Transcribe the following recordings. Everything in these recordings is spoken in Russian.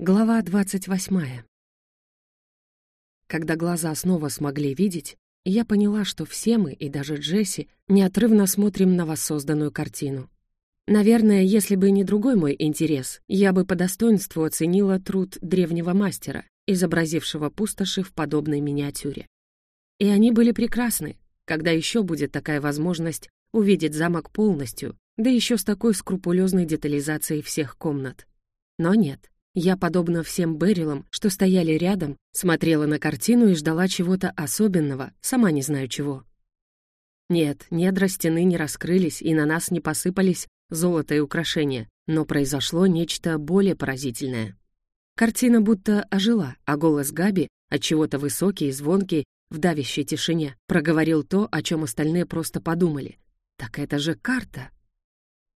Глава двадцать восьмая. Когда глаза снова смогли видеть, я поняла, что все мы, и даже Джесси, неотрывно смотрим на воссозданную картину. Наверное, если бы не другой мой интерес, я бы по достоинству оценила труд древнего мастера, изобразившего пустоши в подобной миниатюре. И они были прекрасны, когда еще будет такая возможность увидеть замок полностью, да еще с такой скрупулезной детализацией всех комнат. Но нет. Я, подобно всем Берилам, что стояли рядом, смотрела на картину и ждала чего-то особенного, сама не знаю чего. Нет, недра стены не раскрылись, и на нас не посыпались золото и украшения, но произошло нечто более поразительное. Картина будто ожила, а голос Габи, от чего то высокий и звонкий, в давящей тишине, проговорил то, о чем остальные просто подумали. «Так это же карта!»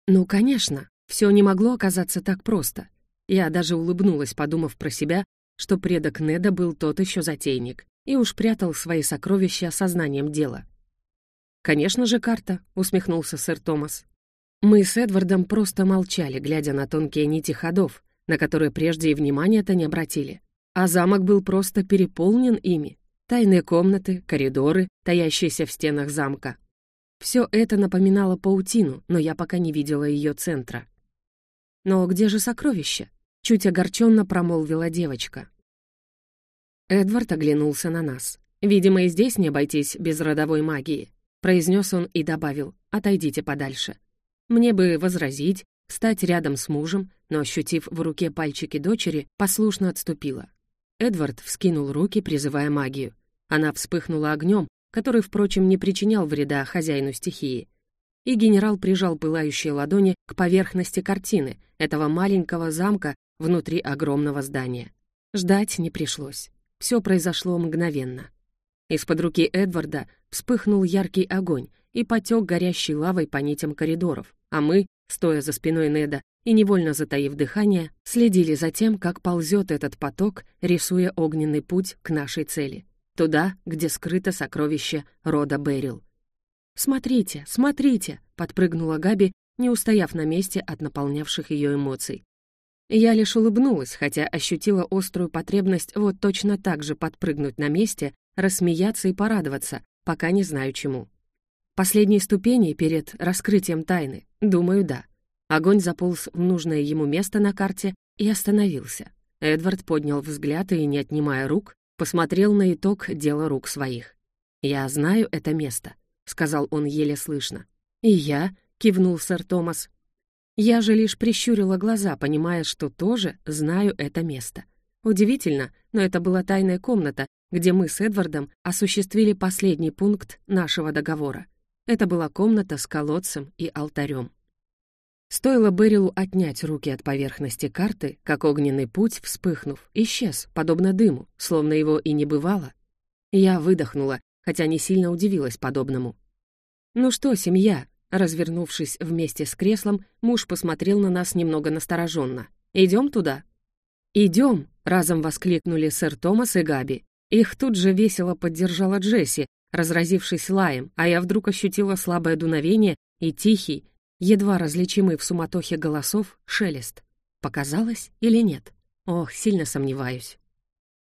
Ну, конечно, все не могло оказаться так просто. Я даже улыбнулась, подумав про себя, что предок Неда был тот еще затейник и уж прятал свои сокровища сознанием дела. «Конечно же, карта», — усмехнулся сэр Томас. Мы с Эдвардом просто молчали, глядя на тонкие нити ходов, на которые прежде и внимания-то не обратили. А замок был просто переполнен ими. Тайные комнаты, коридоры, таящиеся в стенах замка. Все это напоминало паутину, но я пока не видела ее центра. Но где же сокровище? Чуть огорченно промолвила девочка. Эдвард оглянулся на нас. «Видимо, и здесь не обойтись без родовой магии», — произнес он и добавил, «отойдите подальше». Мне бы возразить, встать рядом с мужем, но, ощутив в руке пальчики дочери, послушно отступила. Эдвард вскинул руки, призывая магию. Она вспыхнула огнем, который, впрочем, не причинял вреда хозяину стихии и генерал прижал пылающие ладони к поверхности картины этого маленького замка внутри огромного здания. Ждать не пришлось. Все произошло мгновенно. Из-под руки Эдварда вспыхнул яркий огонь и потек горящей лавой по нитям коридоров, а мы, стоя за спиной Неда и невольно затаив дыхание, следили за тем, как ползет этот поток, рисуя огненный путь к нашей цели. Туда, где скрыто сокровище рода Берил. «Смотрите, смотрите!» — подпрыгнула Габи, не устояв на месте от наполнявших ее эмоций. Я лишь улыбнулась, хотя ощутила острую потребность вот точно так же подпрыгнуть на месте, рассмеяться и порадоваться, пока не знаю чему. Последние ступени перед раскрытием тайны, думаю, да. Огонь заполз в нужное ему место на карте и остановился. Эдвард поднял взгляд и, не отнимая рук, посмотрел на итог дела рук своих. «Я знаю это место», — сказал он еле слышно. «И я», — кивнул сэр Томас. «Я же лишь прищурила глаза, понимая, что тоже знаю это место. Удивительно, но это была тайная комната, где мы с Эдвардом осуществили последний пункт нашего договора. Это была комната с колодцем и алтарем. Стоило Берилу отнять руки от поверхности карты, как огненный путь, вспыхнув, исчез, подобно дыму, словно его и не бывало. Я выдохнула, хотя не сильно удивилась подобному. «Ну что, семья?» Развернувшись вместе с креслом, муж посмотрел на нас немного настороженно. «Идем туда?» «Идем!» — разом воскликнули сэр Томас и Габи. Их тут же весело поддержала Джесси, разразившись лаем, а я вдруг ощутила слабое дуновение и тихий, едва различимый в суматохе голосов, шелест. Показалось или нет? Ох, сильно сомневаюсь.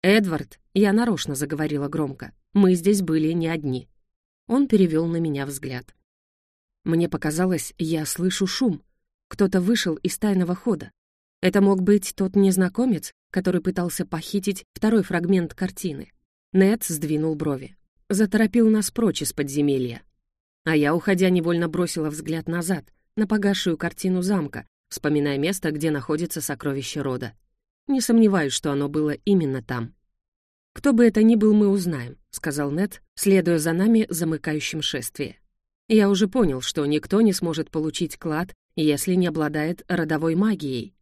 «Эдвард!» — я нарочно заговорила громко. Мы здесь были не одни. Он перевел на меня взгляд. Мне показалось, я слышу шум. Кто-то вышел из тайного хода. Это мог быть тот незнакомец, который пытался похитить второй фрагмент картины. Нед сдвинул брови. Заторопил нас прочь из подземелья. А я, уходя, невольно бросила взгляд назад, на погасшую картину замка, вспоминая место, где находится сокровище рода. Не сомневаюсь, что оно было именно там. «Кто бы это ни был, мы узнаем», — сказал Нед, следуя за нами замыкающим шествие. «Я уже понял, что никто не сможет получить клад, если не обладает родовой магией».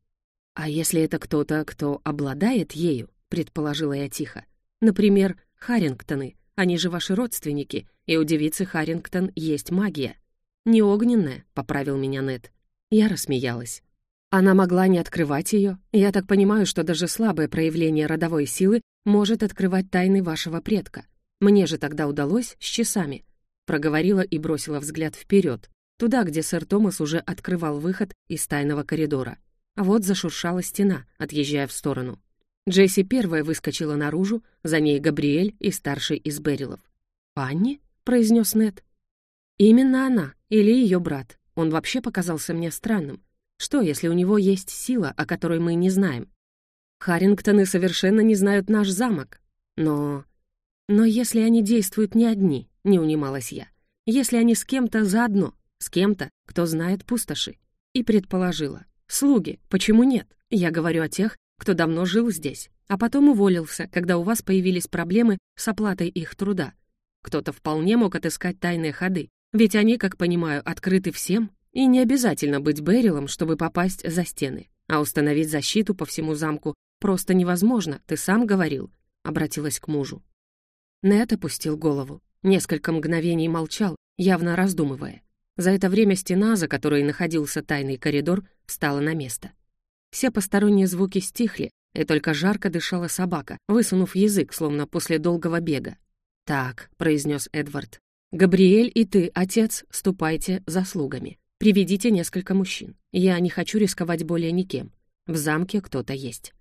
«А если это кто-то, кто обладает ею?» — предположила я тихо. «Например, Харрингтоны, они же ваши родственники, и у девицы Харрингтон есть магия». «Не огненная», — поправил меня Нед. Я рассмеялась. Она могла не открывать ее. Я так понимаю, что даже слабое проявление родовой силы может открывать тайны вашего предка. Мне же тогда удалось с часами. Проговорила и бросила взгляд вперед, туда, где сэр Томас уже открывал выход из тайного коридора. А вот зашуршала стена, отъезжая в сторону. Джесси первая выскочила наружу, за ней Габриэль и старший из Берилов. «Панни?» — произнес Нед. «Именно она или ее брат. Он вообще показался мне странным. Что, если у него есть сила, о которой мы не знаем? Харрингтоны совершенно не знают наш замок. Но... Но если они действуют не одни, не унималась я. Если они с кем-то заодно, с кем-то, кто знает пустоши. И предположила. Слуги, почему нет? Я говорю о тех, кто давно жил здесь, а потом уволился, когда у вас появились проблемы с оплатой их труда. Кто-то вполне мог отыскать тайные ходы, ведь они, как понимаю, открыты всем, и не обязательно быть Берилом, чтобы попасть за стены. А установить защиту по всему замку просто невозможно, ты сам говорил», — обратилась к мужу. Нет опустил голову. Несколько мгновений молчал, явно раздумывая. За это время стена, за которой находился тайный коридор, встала на место. Все посторонние звуки стихли, и только жарко дышала собака, высунув язык, словно после долгого бега. «Так», — произнес Эдвард, «Габриэль и ты, отец, ступайте за слугами. Приведите несколько мужчин. Я не хочу рисковать более никем. В замке кто-то есть».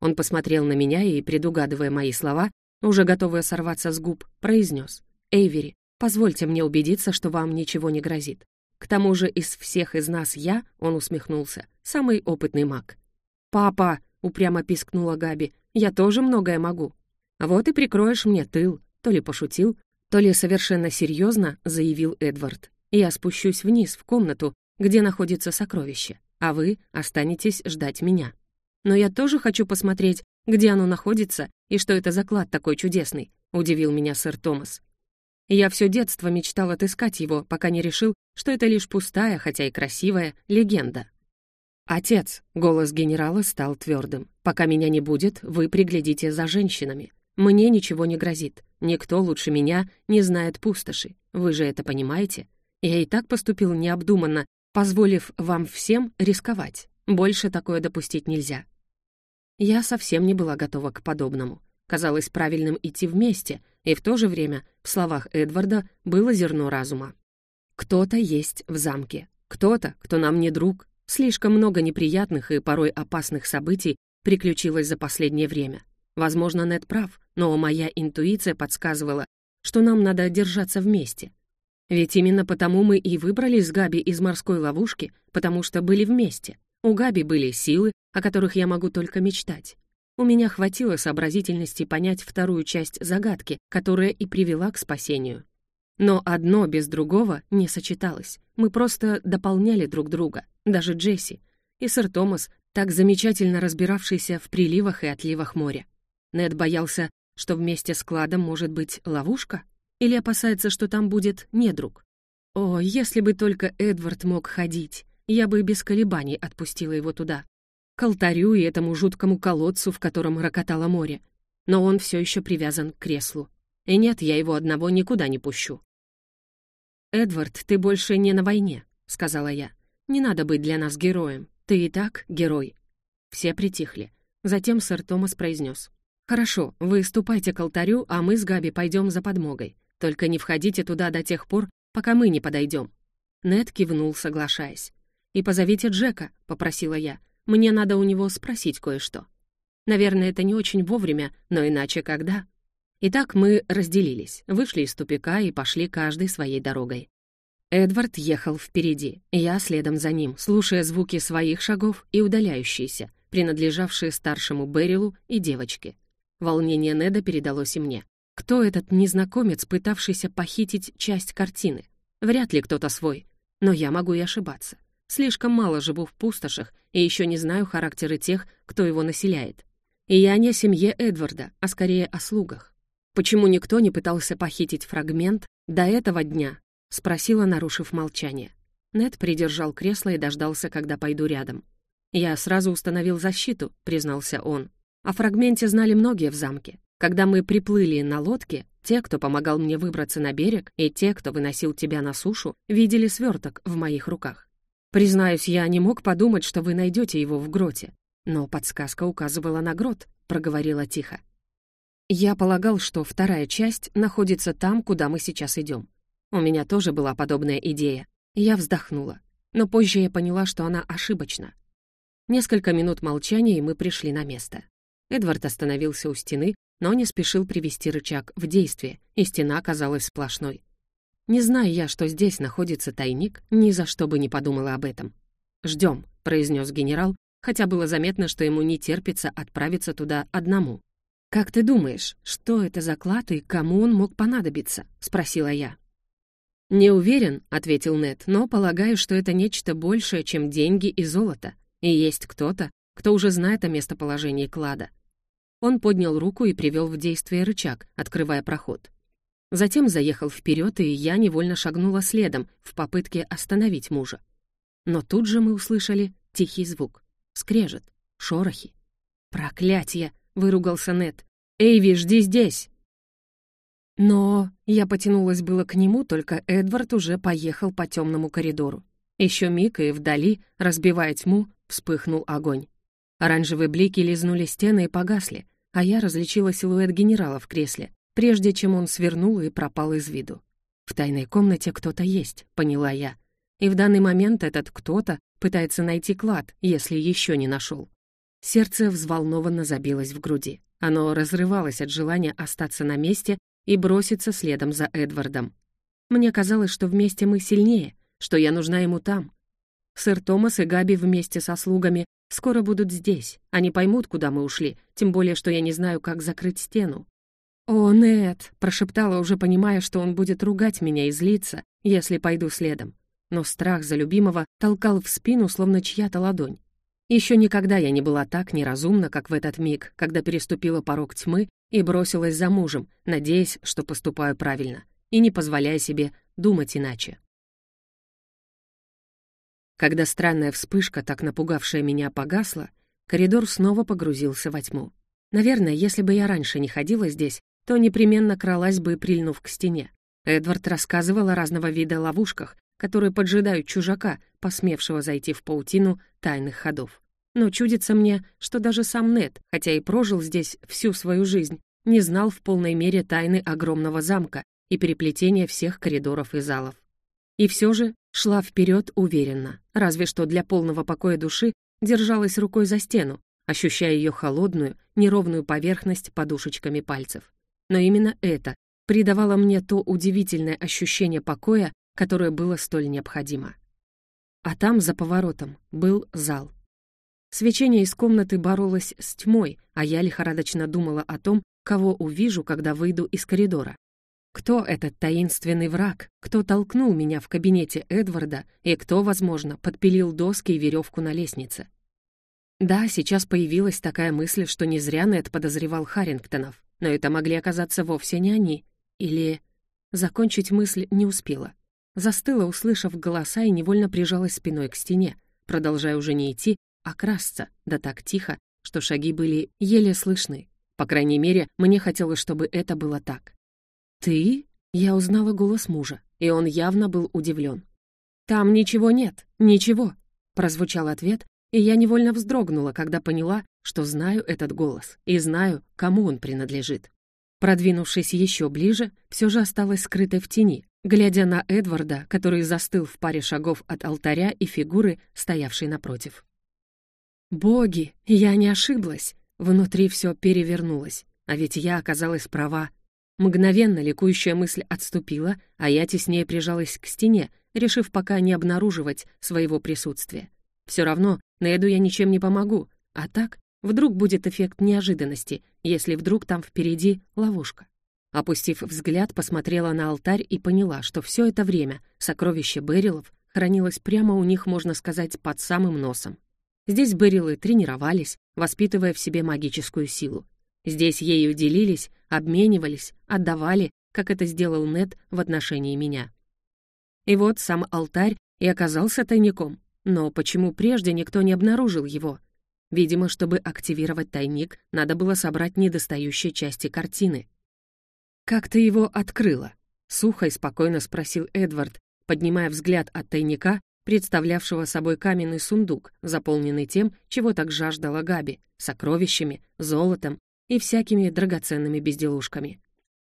Он посмотрел на меня и, предугадывая мои слова, уже готовая сорваться с губ, произнес. «Эйвери, позвольте мне убедиться, что вам ничего не грозит. К тому же из всех из нас я, — он усмехнулся, — самый опытный маг». «Папа!» — упрямо пискнула Габи. «Я тоже многое могу». «Вот и прикроешь мне тыл», — то ли пошутил, то ли совершенно серьезно заявил Эдвард. «Я спущусь вниз, в комнату, где находится сокровище, а вы останетесь ждать меня. Но я тоже хочу посмотреть, где оно находится и что это за клад такой чудесный», — удивил меня сэр Томас. Я все детство мечтал отыскать его, пока не решил, что это лишь пустая, хотя и красивая, легенда. «Отец», — голос генерала стал твердым, — «пока меня не будет, вы приглядите за женщинами. Мне ничего не грозит. Никто лучше меня не знает пустоши. Вы же это понимаете? Я и так поступил необдуманно, позволив вам всем рисковать. Больше такое допустить нельзя. Я совсем не была готова к подобному. Казалось правильным идти вместе, и в то же время в словах Эдварда было зерно разума. Кто-то есть в замке. Кто-то, кто нам не друг. Слишком много неприятных и порой опасных событий приключилось за последнее время. Возможно, Нед прав, но моя интуиция подсказывала, что нам надо держаться вместе. Ведь именно потому мы и выбрались с Габи из морской ловушки, потому что были вместе. У Габи были силы, о которых я могу только мечтать. У меня хватило сообразительности понять вторую часть загадки, которая и привела к спасению. Но одно без другого не сочеталось. Мы просто дополняли друг друга, даже Джесси. И сэр Томас, так замечательно разбиравшийся в приливах и отливах моря. Нед боялся, что вместе с кладом может быть ловушка? Или опасается, что там будет недруг? О, если бы только Эдвард мог ходить, я бы без колебаний отпустила его туда. К алтарю и этому жуткому колодцу, в котором рокотало море. Но он все еще привязан к креслу. И нет, я его одного никуда не пущу. «Эдвард, ты больше не на войне», — сказала я. «Не надо быть для нас героем. Ты и так герой». Все притихли. Затем сэр Томас произнес. «Хорошо, вы ступайте к алтарю, а мы с Габи пойдем за подмогой. Только не входите туда до тех пор, пока мы не подойдем». Нед кивнул, соглашаясь. «И позовите Джека», — попросила я. «Мне надо у него спросить кое-что». Наверное, это не очень вовремя, но иначе когда? Итак, мы разделились, вышли из тупика и пошли каждой своей дорогой. Эдвард ехал впереди, я следом за ним, слушая звуки своих шагов и удаляющиеся, принадлежавшие старшему Берилу и девочке. Волнение Неда передалось и мне. Кто этот незнакомец, пытавшийся похитить часть картины? Вряд ли кто-то свой. Но я могу и ошибаться. Слишком мало живу в пустошах и еще не знаю характеры тех, кто его населяет. И я не о семье Эдварда, а скорее о слугах. Почему никто не пытался похитить фрагмент до этого дня? Спросила, нарушив молчание. Нед придержал кресло и дождался, когда пойду рядом. «Я сразу установил защиту», — признался он. О фрагменте знали многие в замке. Когда мы приплыли на лодке, те, кто помогал мне выбраться на берег, и те, кто выносил тебя на сушу, видели сверток в моих руках. Признаюсь, я не мог подумать, что вы найдете его в гроте. Но подсказка указывала на грот, проговорила тихо. Я полагал, что вторая часть находится там, куда мы сейчас идем. У меня тоже была подобная идея. Я вздохнула. Но позже я поняла, что она ошибочна. Несколько минут молчания, и мы пришли на место. Эдвард остановился у стены, но не спешил привести рычаг в действие, и стена оказалась сплошной. Не зная я, что здесь находится тайник, ни за что бы не подумала об этом. «Ждем», — произнес генерал, хотя было заметно, что ему не терпится отправиться туда одному. «Как ты думаешь, что это за клад и кому он мог понадобиться?» — спросила я. «Не уверен», — ответил Нед, «но полагаю, что это нечто большее, чем деньги и золото. И есть кто-то, кто уже знает о местоположении клада». Он поднял руку и привел в действие рычаг, открывая проход. Затем заехал вперед, и я невольно шагнула следом в попытке остановить мужа. Но тут же мы услышали тихий звук. Скрежет, шорохи. «Проклятье!» — выругался Нед. «Эйви, жди здесь!» Но я потянулась было к нему, только Эдвард уже поехал по темному коридору. Еще миг, и вдали, разбивая тьму, вспыхнул огонь. Оранжевые блики лизнули стены и погасли, а я различила силуэт генерала в кресле, прежде чем он свернул и пропал из виду. В тайной комнате кто-то есть, поняла я. И в данный момент этот кто-то пытается найти клад, если еще не нашел. Сердце взволнованно забилось в груди. Оно разрывалось от желания остаться на месте и броситься следом за Эдвардом. Мне казалось, что вместе мы сильнее, что я нужна ему там. Сэр Томас и Габи вместе со слугами скоро будут здесь. Они поймут, куда мы ушли, тем более, что я не знаю, как закрыть стену. «О, нет!» — прошептала, уже понимая, что он будет ругать меня и злиться, если пойду следом. Но страх за любимого толкал в спину, словно чья-то ладонь. Еще никогда я не была так неразумна, как в этот миг, когда переступила порог тьмы и бросилась за мужем, надеясь, что поступаю правильно, и не позволяя себе думать иначе. Когда странная вспышка, так напугавшая меня, погасла, коридор снова погрузился во тьму. Наверное, если бы я раньше не ходила здесь, то непременно кралась бы, прильнув к стене. Эдвард рассказывал о разного вида ловушках, которые поджидают чужака, посмевшего зайти в паутину тайных ходов. Но чудится мне, что даже сам Нед, хотя и прожил здесь всю свою жизнь, не знал в полной мере тайны огромного замка и переплетения всех коридоров и залов. И все же шла вперед уверенно, разве что для полного покоя души держалась рукой за стену, ощущая ее холодную, неровную поверхность подушечками пальцев. Но именно это придавало мне то удивительное ощущение покоя, которое было столь необходимо. А там, за поворотом, был зал. Свечение из комнаты боролось с тьмой, а я лихорадочно думала о том, кого увижу, когда выйду из коридора. Кто этот таинственный враг? Кто толкнул меня в кабинете Эдварда? И кто, возможно, подпилил доски и веревку на лестнице? Да, сейчас появилась такая мысль, что не зря Нед подозревал Харрингтонов, но это могли оказаться вовсе не они. Или... Закончить мысль не успела. Застыла, услышав голоса, и невольно прижалась спиной к стене, продолжая уже не идти, а красться, да так тихо, что шаги были еле слышны. По крайней мере, мне хотелось, чтобы это было так. «Ты?» — я узнала голос мужа, и он явно был удивлен. «Там ничего нет, ничего», — прозвучал ответ, и я невольно вздрогнула, когда поняла, что знаю этот голос и знаю, кому он принадлежит. Продвинувшись еще ближе, все же осталась скрытой в тени, глядя на Эдварда, который застыл в паре шагов от алтаря и фигуры, стоявшей напротив. «Боги, я не ошиблась!» Внутри все перевернулось, а ведь я оказалась права. Мгновенно ликующая мысль отступила, а я теснее прижалась к стене, решив пока не обнаруживать своего присутствия. Все равно Неду я ничем не помогу, а так вдруг будет эффект неожиданности, если вдруг там впереди ловушка. Опустив взгляд, посмотрела на алтарь и поняла, что все это время сокровище Берилов хранилось прямо у них, можно сказать, под самым носом. Здесь Берилы тренировались, воспитывая в себе магическую силу. Здесь ею делились, обменивались, отдавали, как это сделал Нед в отношении меня. И вот сам алтарь и оказался тайником. Но почему прежде никто не обнаружил его? Видимо, чтобы активировать тайник, надо было собрать недостающие части картины. «Как ты его открыла?» — сухо и спокойно спросил Эдвард, поднимая взгляд от тайника, представлявшего собой каменный сундук, заполненный тем, чего так жаждала Габи — сокровищами, золотом и всякими драгоценными безделушками.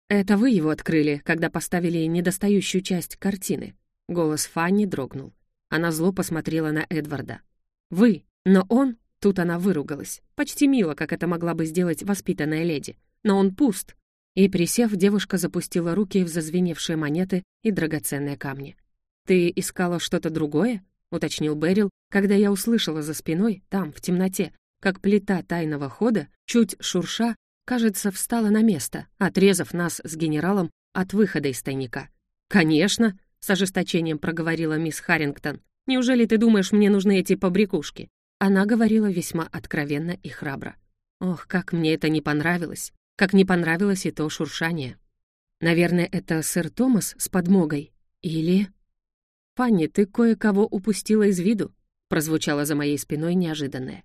«Это вы его открыли, когда поставили недостающую часть картины?» Голос Фанни дрогнул. Она зло посмотрела на Эдварда. «Вы, но он...» Тут она выругалась. Почти мило, как это могла бы сделать воспитанная леди. Но он пуст. И, присев, девушка запустила руки в зазвеневшие монеты и драгоценные камни. «Ты искала что-то другое?» — уточнил Берил, когда я услышала за спиной, там, в темноте, как плита тайного хода, чуть шурша, кажется, встала на место, отрезав нас с генералом от выхода из тайника. «Конечно», — с ожесточением проговорила мисс Харрингтон. «Неужели ты думаешь, мне нужны эти побрякушки?» Она говорила весьма откровенно и храбро. Ох, как мне это не понравилось. Как не понравилось и то шуршание. Наверное, это сэр Томас с подмогой. Или... «Фанни, ты кое-кого упустила из виду», — прозвучало за моей спиной неожиданное.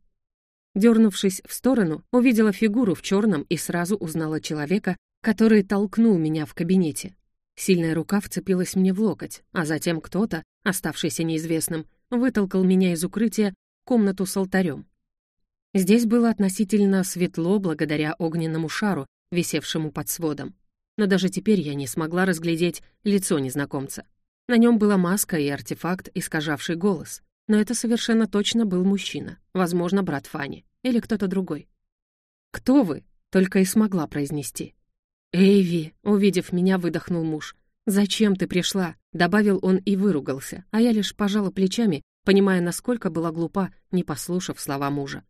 Дернувшись в сторону, увидела фигуру в черном и сразу узнала человека, который толкнул меня в кабинете. Сильная рука вцепилась мне в локоть, а затем кто-то, оставшийся неизвестным, вытолкал меня из укрытия комнату с алтарем. Здесь было относительно светло благодаря огненному шару, висевшему под сводом. Но даже теперь я не смогла разглядеть лицо незнакомца. На нем была маска и артефакт, искажавший голос. Но это совершенно точно был мужчина, возможно, брат Фани или кто-то другой. «Кто вы?» — только и смогла произнести. «Эйви!» — увидев меня, выдохнул муж. «Зачем ты пришла?» — добавил он и выругался, а я лишь пожала плечами, понимая, насколько была глупа, не послушав слова мужа.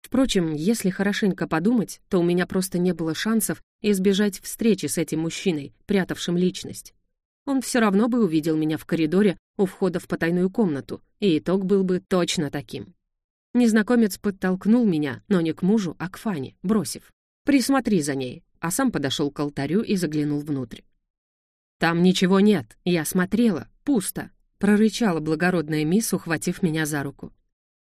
Впрочем, если хорошенько подумать, то у меня просто не было шансов избежать встречи с этим мужчиной, прятавшим личность. Он все равно бы увидел меня в коридоре у входа в потайную комнату, и итог был бы точно таким. Незнакомец подтолкнул меня, но не к мужу, а к Фане, бросив. «Присмотри за ней», а сам подошел к алтарю и заглянул внутрь. «Там ничего нет, я смотрела, пусто», — прорычала благородная мисс, ухватив меня за руку.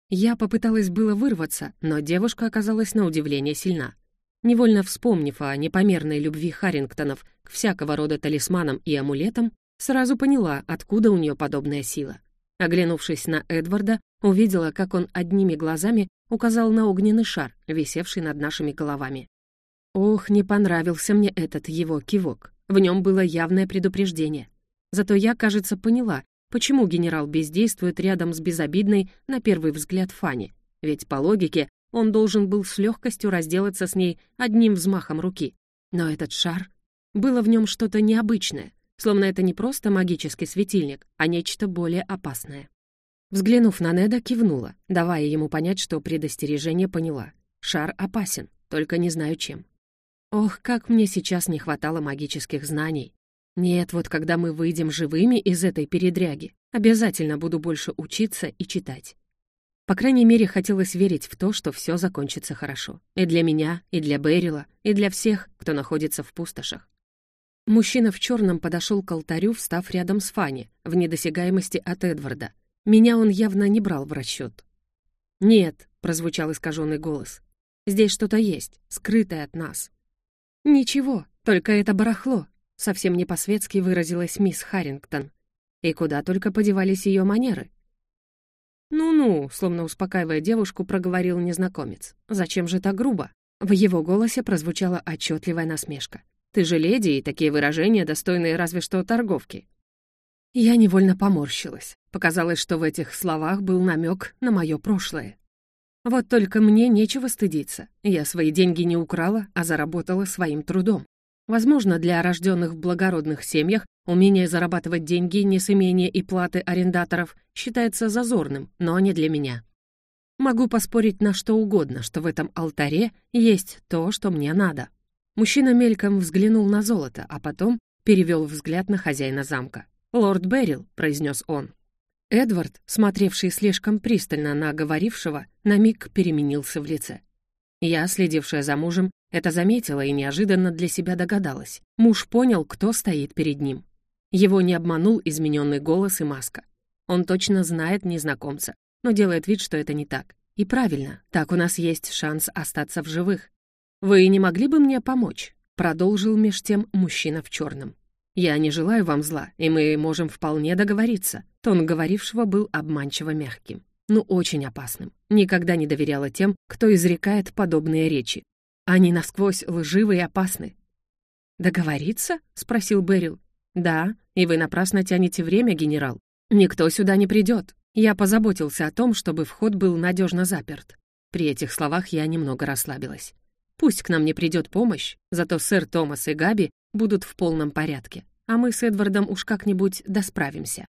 Я попыталась было вырваться, но девушка оказалась на удивление сильна. Невольно вспомнив о непомерной любви Харрингтонов к всякого рода талисманам и амулетам, сразу поняла, откуда у нее подобная сила. Оглянувшись на Эдварда, увидела, как он одними глазами указал на огненный шар, висевший над нашими головами. Ох, не понравился мне этот его кивок. В нем было явное предупреждение. Зато я, кажется, поняла, почему генерал бездействует рядом с безобидной, на первый взгляд, Фани. Ведь, по логике, он должен был с легкостью разделаться с ней одним взмахом руки. Но этот шар... Было в нем что-то необычное, словно это не просто магический светильник, а нечто более опасное. Взглянув на Неда, кивнула, давая ему понять, что предостережение поняла. Шар опасен, только не знаю чем. Ох, как мне сейчас не хватало магических знаний. Нет, вот когда мы выйдем живыми из этой передряги, обязательно буду больше учиться и читать. По крайней мере, хотелось верить в то, что все закончится хорошо. И для меня, и для Берила, и для всех, кто находится в пустошах. Мужчина в черном подошел к алтарю, встав рядом с Фанни, в недосягаемости от Эдварда. Меня он явно не брал в расчет. «Нет», — прозвучал искаженный голос, — «здесь что-то есть, скрытое от нас». «Ничего, только это барахло», — совсем не по-светски выразилась мисс Харрингтон. И куда только подевались ее манеры. «Ну-ну», — словно успокаивая девушку, проговорил незнакомец. «Зачем же так грубо?» В его голосе прозвучала отчетливая насмешка. «Ты же леди, и такие выражения, достойные разве что торговки». Я невольно поморщилась. Показалось, что в этих словах был намек на мое прошлое. Вот только мне нечего стыдиться. Я свои деньги не украла, а заработала своим трудом. Возможно, для рожденных в благородных семьях умение зарабатывать деньги не с имения и платы арендаторов считается зазорным, но не для меня. Могу поспорить на что угодно, что в этом алтаре есть то, что мне надо. Мужчина мельком взглянул на золото, а потом перевел взгляд на хозяина замка. «Лорд Беррил», — произнес он. Эдвард, смотревший слишком пристально на говорившего, на миг переменился в лице. Я, следившая за мужем, это заметила и неожиданно для себя догадалась. Муж понял, кто стоит перед ним. Его не обманул измененный голос и маска. Он точно знает незнакомца, но делает вид, что это не так. И правильно, так у нас есть шанс остаться в живых. «Вы не могли бы мне помочь?» — продолжил меж тем мужчина в черном. «Я не желаю вам зла, и мы можем вполне договориться». Тон говорившего был обманчиво мягким, но очень опасным. Никогда не доверяла тем, кто изрекает подобные речи. Они насквозь лживы и опасны. «Договориться?» — спросил Берил. «Да, и вы напрасно тянете время, генерал. Никто сюда не придет. Я позаботился о том, чтобы вход был надежно заперт. При этих словах я немного расслабилась. Пусть к нам не придет помощь, зато сэр Томас и Габи будут в полном порядке, а мы с Эдвардом уж как-нибудь досправимся.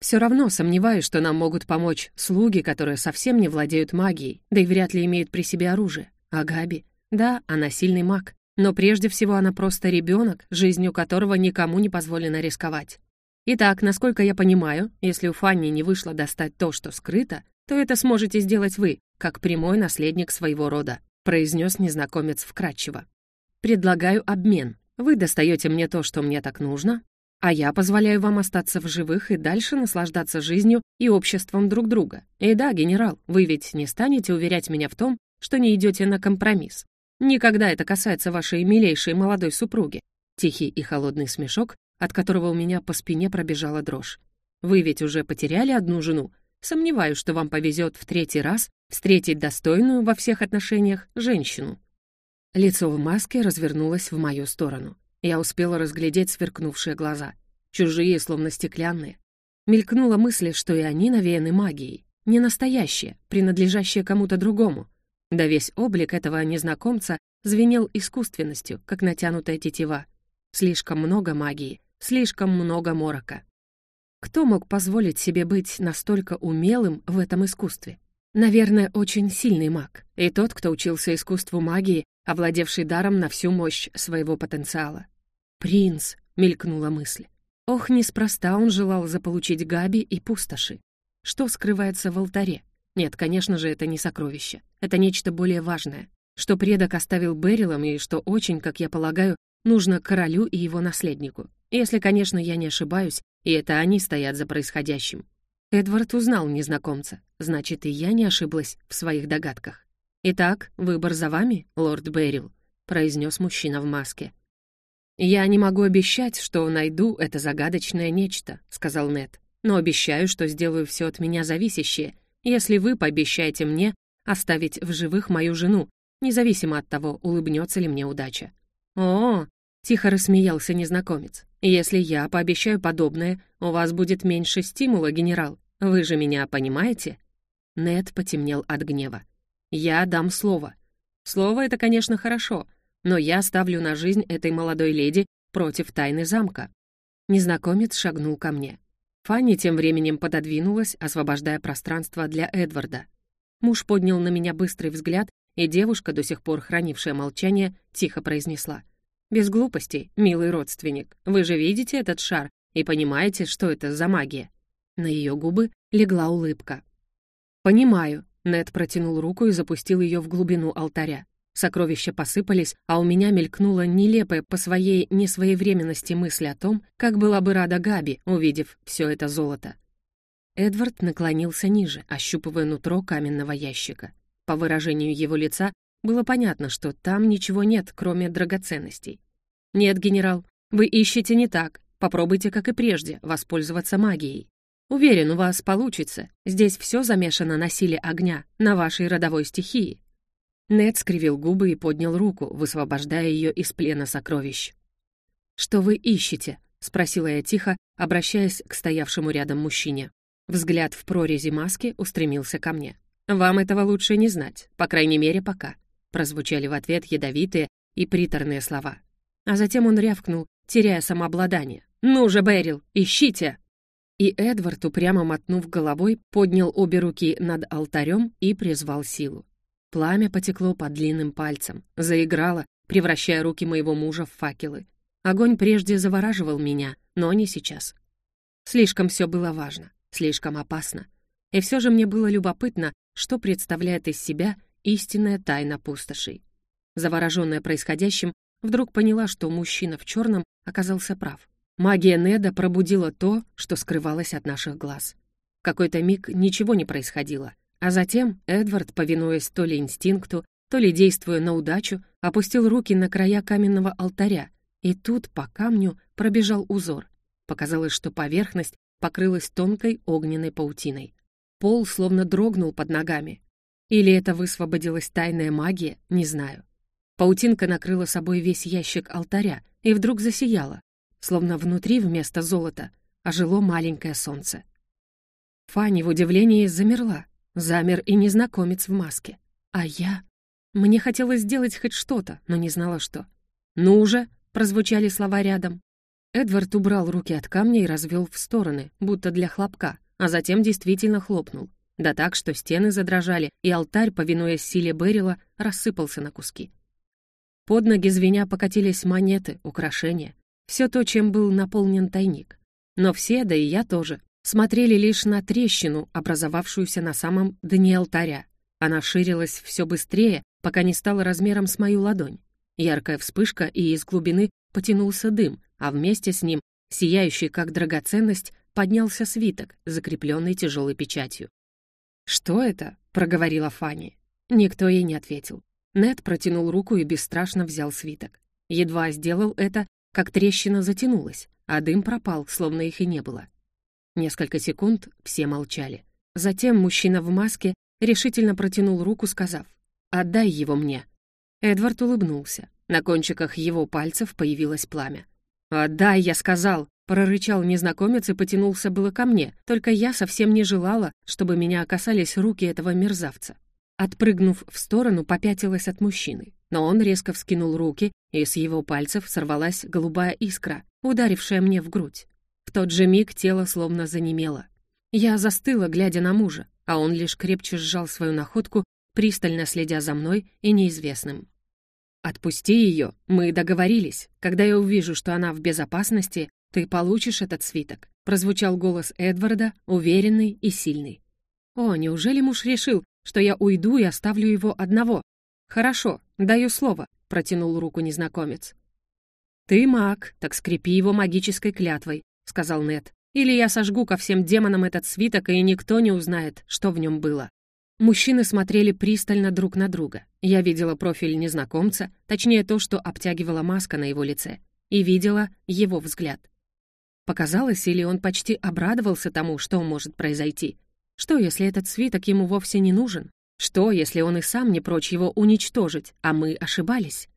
Все равно сомневаюсь, что нам могут помочь слуги, которые совсем не владеют магией, да и вряд ли имеют при себе оружие. А Габи? Да, она сильный маг, но прежде всего она просто ребенок, жизнью которого никому не позволено рисковать. Итак, насколько я понимаю, если у Фанни не вышло достать то, что скрыто, то это сможете сделать вы, как прямой наследник своего рода произнес незнакомец вкратчиво. «Предлагаю обмен. Вы достаете мне то, что мне так нужно, а я позволяю вам остаться в живых и дальше наслаждаться жизнью и обществом друг друга. И да, генерал, вы ведь не станете уверять меня в том, что не идете на компромисс. Никогда это касается вашей милейшей молодой супруги». Тихий и холодный смешок, от которого у меня по спине пробежала дрожь. «Вы ведь уже потеряли одну жену. Сомневаюсь, что вам повезет в третий раз встретить достойную во всех отношениях женщину. Лицо в маске развернулось в мою сторону. Я успела разглядеть сверкнувшие глаза. Чужие, словно стеклянные. Мелькнула мысль, что и они навеяны магией. Не настоящие, принадлежащие кому-то другому. Да весь облик этого незнакомца звенел искусственностью, как натянутая тетива. Слишком много магии, слишком много морока. Кто мог позволить себе быть настолько умелым в этом искусстве? Наверное, очень сильный маг. И тот, кто учился искусству магии, овладевший даром на всю мощь своего потенциала. «Принц!» — мелькнула мысль. Ох, неспроста он желал заполучить Габи и пустоши. Что скрывается в алтаре? Нет, конечно же, это не сокровище. Это нечто более важное, что предок оставил Берилам и что очень, как я полагаю, нужно королю и его наследнику. Если, конечно, я не ошибаюсь, и это они стоят за происходящим. Эдвард узнал незнакомца, значит, и я не ошиблась в своих догадках. «Итак, выбор за вами, лорд Беррил», — произнес мужчина в маске. «Я не могу обещать, что найду это загадочное нечто», — сказал Нед. «но обещаю, что сделаю все от меня зависящее, если вы пообещаете мне оставить в живых мою жену, независимо от того, улыбнется ли мне удача». «О, Тихо рассмеялся незнакомец. «Если я пообещаю подобное, у вас будет меньше стимула, генерал. Вы же меня понимаете?» Нед потемнел от гнева. «Я дам слово. Слово — это, конечно, хорошо, но я ставлю на жизнь этой молодой леди против тайны замка». Незнакомец шагнул ко мне. Фанни тем временем пододвинулась, освобождая пространство для Эдварда. Муж поднял на меня быстрый взгляд, и девушка, до сих пор хранившая молчание, тихо произнесла. Без глупостей, милый родственник. Вы же видите этот шар и понимаете, что это за магия?» На ее губы легла улыбка. «Понимаю», — Нед протянул руку и запустил ее в глубину алтаря. Сокровища посыпались, а у меня мелькнула нелепая по своей несвоевременности мысль о том, как была бы рада Габи, увидев все это золото. Эдвард наклонился ниже, ощупывая нутро каменного ящика. По выражению его лица было понятно, что там ничего нет, кроме драгоценностей. «Нет, генерал, вы ищете не так. Попробуйте, как и прежде, воспользоваться магией. Уверен, у вас получится. Здесь все замешано на силе огня, на вашей родовой стихии». Нед скривил губы и поднял руку, высвобождая ее из плена сокровищ. «Что вы ищете?» — спросила я тихо, обращаясь к стоявшему рядом мужчине. Взгляд в прорези маски устремился ко мне. «Вам этого лучше не знать, по крайней мере, пока. Прозвучали в ответ ядовитые и приторные слова. А затем он рявкнул, теряя самообладание. «Ну же, Берил, ищите!» И Эдвард, упрямо мотнув головой, поднял обе руки над алтарем и призвал силу. Пламя потекло по длинным пальцам, заиграло, превращая руки моего мужа в факелы. Огонь прежде завораживал меня, но не сейчас. Слишком все было важно, слишком опасно. И все же мне было любопытно, что представляет из себя истинная тайна пустошей. Завороженная происходящим, вдруг поняла, что мужчина в черном оказался прав. Магия Неда пробудила то, что скрывалось от наших глаз. В какой-то миг ничего не происходило, а затем Эдвард, повинуясь то ли инстинкту, то ли действуя на удачу, опустил руки на края каменного алтаря, и тут по камню пробежал узор. Показалось, что поверхность покрылась тонкой огненной паутиной. Пол словно дрогнул под ногами, или это высвободилась тайная магия, не знаю. Паутинка накрыла собой весь ящик алтаря и вдруг засияла, словно внутри вместо золота ожило маленькое солнце. Фанни в удивлении замерла. Замер и незнакомец в маске. А я... Мне хотелось сделать хоть что-то, но не знала, что. «Ну уже!» — прозвучали слова рядом. Эдвард убрал руки от камня и развел в стороны, будто для хлопка, а затем действительно хлопнул. Да так, что стены задрожали, и алтарь, повинуясь силе Берила, рассыпался на куски. Под ноги звеня покатились монеты, украшения. Все то, чем был наполнен тайник. Но все, да и я тоже, смотрели лишь на трещину, образовавшуюся на самом дне алтаря. Она ширилась все быстрее, пока не стала размером с мою ладонь. Яркая вспышка, и из глубины потянулся дым, а вместе с ним, сияющий как драгоценность, поднялся свиток, закрепленный тяжелой печатью. «Что это?» — проговорила Фанни. Никто ей не ответил. Нед протянул руку и бесстрашно взял свиток. Едва сделал это, как трещина затянулась, а дым пропал, словно их и не было. Несколько секунд все молчали. Затем мужчина в маске решительно протянул руку, сказав «Отдай его мне». Эдвард улыбнулся. На кончиках его пальцев появилось пламя. «Отдай, я сказал!» — прорычал незнакомец и потянулся было ко мне, только я совсем не желала, чтобы меня касались руки этого мерзавца. Отпрыгнув в сторону, попятилась от мужчины, но он резко вскинул руки, и с его пальцев сорвалась голубая искра, ударившая мне в грудь. Тот же миг тело словно занемело. Я застыла, глядя на мужа, а он лишь крепче сжал свою находку, пристально следя за мной и неизвестным. «Отпусти ее, мы договорились. Когда я увижу, что она в безопасности, ты получишь этот свиток», прозвучал голос Эдварда, уверенный и сильный. «О, неужели муж решил, что я уйду и оставлю его одного?» «Хорошо, даю слово», — протянул руку незнакомец. «Ты маг, так скрепи его магической клятвой», — сказал Нед. «Или я сожгу ко всем демонам этот свиток, и никто не узнает, что в нем было». Мужчины смотрели пристально друг на друга. Я видела профиль незнакомца, точнее то, что обтягивала маска на его лице, и видела его взгляд. Показалось, или он почти обрадовался тому, что может произойти. Что, если этот свиток ему вовсе не нужен? Что, если он и сам не прочь его уничтожить, а мы ошибались?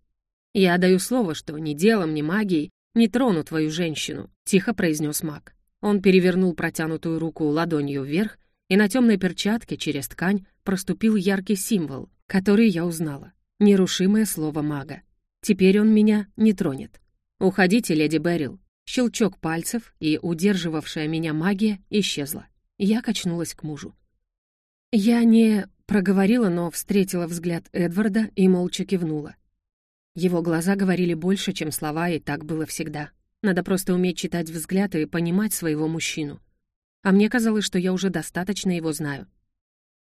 «Я даю слово, что ни делом, ни магией не трону твою женщину», — тихо произнес маг. Он перевернул протянутую руку ладонью вверх, и на темной перчатке через ткань проступил яркий символ, который я узнала. Нерушимое слово мага. Теперь он меня не тронет. «Уходите, леди Берил». Щелчок пальцев, и удерживавшая меня магия исчезла. Я качнулась к мужу. Я не проговорила, но встретила взгляд Эдварда и молча кивнула. Его глаза говорили больше, чем слова, и так было всегда. Надо просто уметь читать взгляд и понимать своего мужчину. А мне казалось, что я уже достаточно его знаю.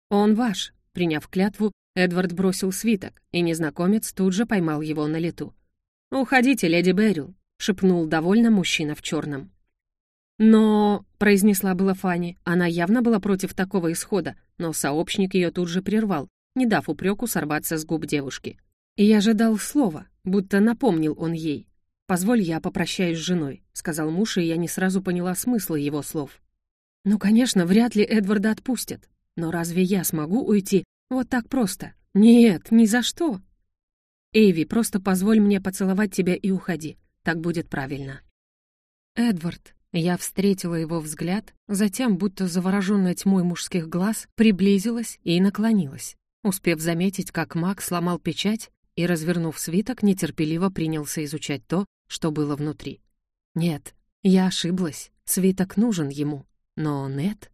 «Он ваш», — приняв клятву, Эдвард бросил свиток, и незнакомец тут же поймал его на лету. «Уходите, леди Берил», — шепнул довольно мужчина в черном. «Но...» — произнесла была Фанни. Она явно была против такого исхода, но сообщник ее тут же прервал, не дав упреку сорваться с губ девушки. Я ожидал слова, будто напомнил он ей. «Позволь, я попрощаюсь с женой», — сказал муж, и я не сразу поняла смысла его слов. «Ну, конечно, вряд ли Эдварда отпустят. Но разве я смогу уйти вот так просто? Нет, ни за что. Эйви, просто позволь мне поцеловать тебя и уходи. Так будет правильно. Эдвард. Я встретила его взгляд, затем, будто заворожённая тьмой мужских глаз, приблизилась и наклонилась, успев заметить, как маг сломал печать и, развернув свиток, нетерпеливо принялся изучать то, что было внутри. Нет, я ошиблась, свиток нужен ему, но нет.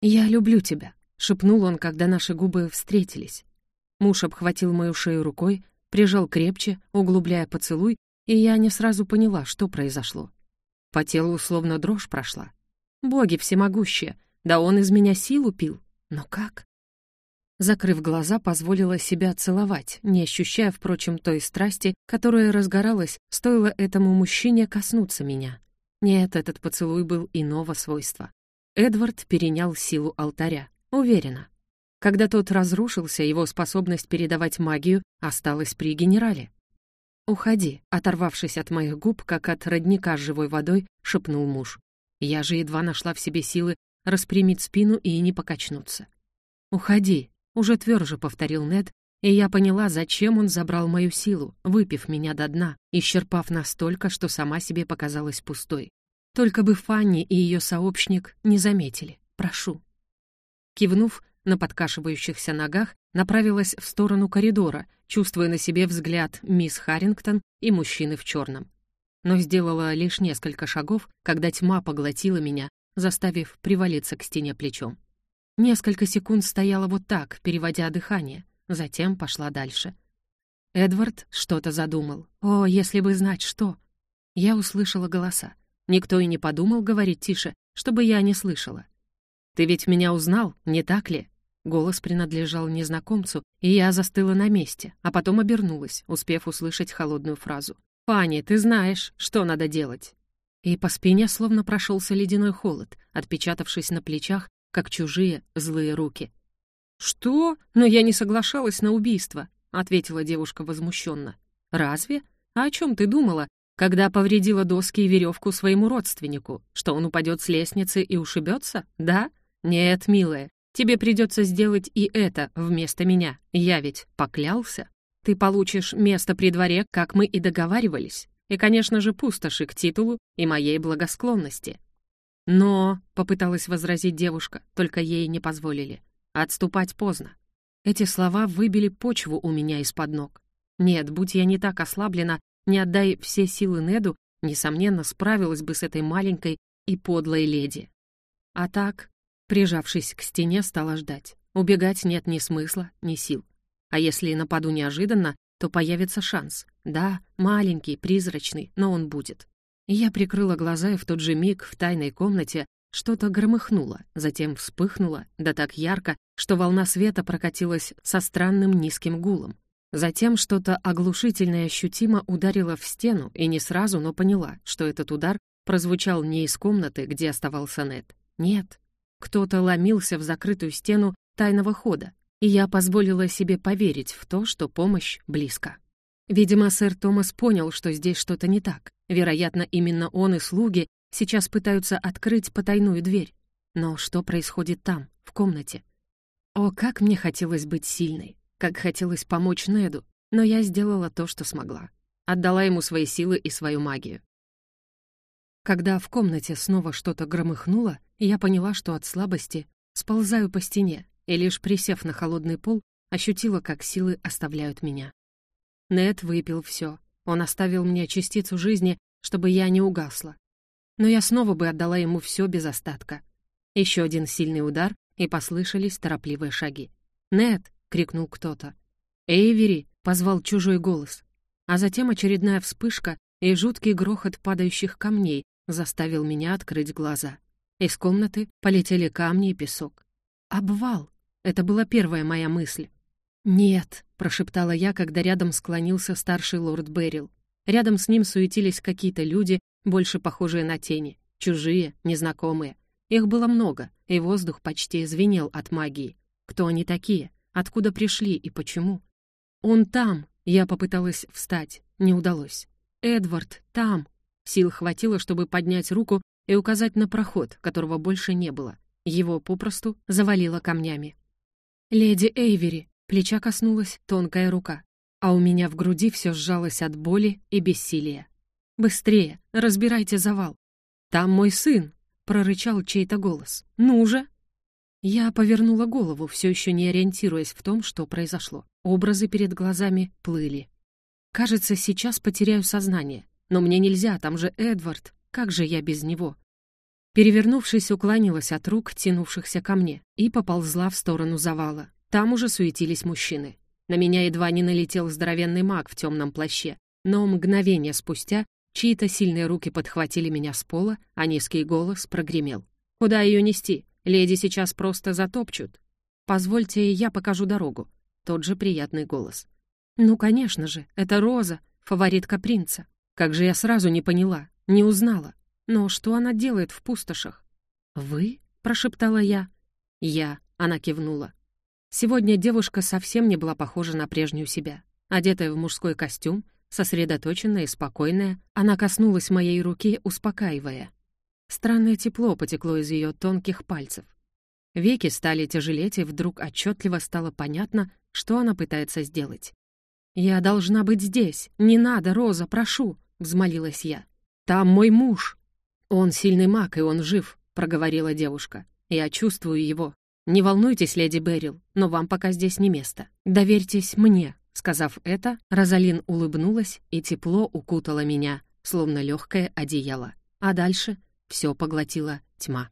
Я люблю тебя, шепнул он, когда наши губы встретились. Муж обхватил мою шею рукой, прижал крепче, углубляя поцелуй, и я не сразу поняла, что произошло. По телу словно дрожь прошла. Боги всемогущие, да он из меня силу пил. Но как? Закрыв глаза, позволила себя целовать, не ощущая, впрочем, той страсти, которая разгоралась, стоило этому мужчине коснуться меня. Нет, этот поцелуй был иного свойства. Эдвард перенял силу алтаря. Уверена. Когда тот разрушился, его способность передавать магию осталась при генерале. «Уходи», — оторвавшись от моих губ, как от родника с живой водой, шепнул муж. Я же едва нашла в себе силы распрямить спину и не покачнуться. «Уходи», — уже тверже повторил Нед, и я поняла, зачем он забрал мою силу, выпив меня до дна, исчерпав настолько, что сама себе показалась пустой. Только бы Фанни и ее сообщник не заметили. Прошу. Кивнув на подкашивающихся ногах, направилась в сторону коридора, чувствуя на себе взгляд мисс Харрингтон и мужчины в черном. Но сделала лишь несколько шагов, когда тьма поглотила меня, заставив привалиться к стене плечом. Несколько секунд стояла вот так, переводя дыхание, затем пошла дальше. Эдвард что-то задумал. О, если бы знать, что! Я услышала голоса. Никто и не подумал говорить тише, чтобы я не слышала. «Ты ведь меня узнал, не так ли?» Голос принадлежал незнакомцу, и я застыла на месте, а потом обернулась, успев услышать холодную фразу. «Фанни, ты знаешь, что надо делать!» И по спине словно прошелся ледяной холод, отпечатавшись на плечах, как чужие злые руки. «Что? Но я не соглашалась на убийство», — ответила девушка возмущенно. «Разве? А о чем ты думала, когда повредила доски и веревку своему родственнику, что он упадет с лестницы и ушибется, да? Нет, милая, тебе придется сделать и это вместо меня. Я ведь поклялся. Ты получишь место при дворе, как мы и договаривались. И, конечно же, пустоши к титулу и моей благосклонности. Но, — попыталась возразить девушка, только ей не позволили. Отступать поздно. Эти слова выбили почву у меня из-под ног. Нет, будь я не так ослаблена, не отдай все силы Неду, несомненно, справилась бы с этой маленькой и подлой леди. А так, прижавшись к стене, стала ждать. Убегать нет ни смысла, ни сил. А если нападу неожиданно, то появится шанс. Да, маленький, призрачный, но он будет. Я прикрыла глаза, и в тот же миг в тайной комнате что-то громыхнуло, затем вспыхнуло, да так ярко, что волна света прокатилась со странным низким гулом. Затем что-то оглушительное ощутимо ударило в стену, и не сразу, но поняла, что этот удар прозвучал не из комнаты, где оставался Нед. Нет, кто-то ломился в закрытую стену тайного хода, и я позволила себе поверить в то, что помощь близко. Видимо, сэр Томас понял, что здесь что-то не так. Вероятно, именно он и слуги сейчас пытаются открыть потайную дверь. Но что происходит там, в комнате? О, как мне хотелось быть сильной! Как хотелось помочь Неду, но я сделала то, что смогла. Отдала ему свои силы и свою магию. Когда в комнате снова что-то громыхнуло, я поняла, что от слабости сползаю по стене, и лишь присев на холодный пол, ощутила, как силы оставляют меня. Нед выпил все. Он оставил мне частицу жизни, чтобы я не угасла. Но я снова бы отдала ему все без остатка. Еще один сильный удар, и послышались торопливые шаги. «Нед!» крикнул кто-то. «Эйвери!» — позвал чужой голос. А затем очередная вспышка и жуткий грохот падающих камней заставил меня открыть глаза. Из комнаты полетели камни и песок. «Обвал!» — это была первая моя мысль. «Нет», — прошептала я, когда рядом склонился старший лорд Беррил. Рядом с ним суетились какие-то люди, больше похожие на тени, чужие, незнакомые. Их было много, и воздух почти звенел от магии. Кто они такие? Откуда пришли и почему? «Он там!» Я попыталась встать. Не удалось. «Эдвард, там!» Сил хватило, чтобы поднять руку и указать на проход, которого больше не было. Его попросту завалило камнями. «Леди Эйвери!» Плеча коснулась тонкая рука, а у меня в груди все сжалось от боли и бессилия. «Быстрее! Разбирайте завал!» «Там мой сын!» — прорычал чей-то голос. «Ну же!» Я повернула голову, все еще не ориентируясь в том, что произошло. Образы перед глазами плыли. Кажется, сейчас потеряю сознание. Но мне нельзя, там же Эдвард. Как же я без него? Перевернувшись, уклонилась от рук, тянувшихся ко мне, и поползла в сторону завала. Там уже суетились мужчины. На меня едва не налетел здоровенный маг в темном плаще, но мгновение спустя чьи-то сильные руки подхватили меня с пола, а низкий голос прогремел. «Куда ее нести? Леди сейчас просто затопчут. Позвольте, я покажу дорогу. Тот же приятный голос. Ну, конечно же, это Роза, фаворитка принца. Как же я сразу не поняла, не узнала. Но что она делает в пустошах? «Вы?» — прошептала я. «Я», — она кивнула. Сегодня девушка совсем не была похожа на прежнюю себя. Одетая в мужской костюм, сосредоточенная и спокойная, она коснулась моей руки, успокаивая. Странное тепло потекло из ее тонких пальцев. Веки стали тяжелеть, и вдруг отчетливо стало понятно, что она пытается сделать. «Я должна быть здесь! Не надо, Роза, прошу!» — взмолилась я. «Там мой муж!» «Он сильный маг, и он жив», — проговорила девушка. «Я чувствую его. «Не волнуйтесь, леди Беррил, но вам пока здесь не место. Доверьтесь мне». Сказав это, Розалин улыбнулась и тепло укутала меня, словно легкое одеяло. А дальше все поглотила тьма.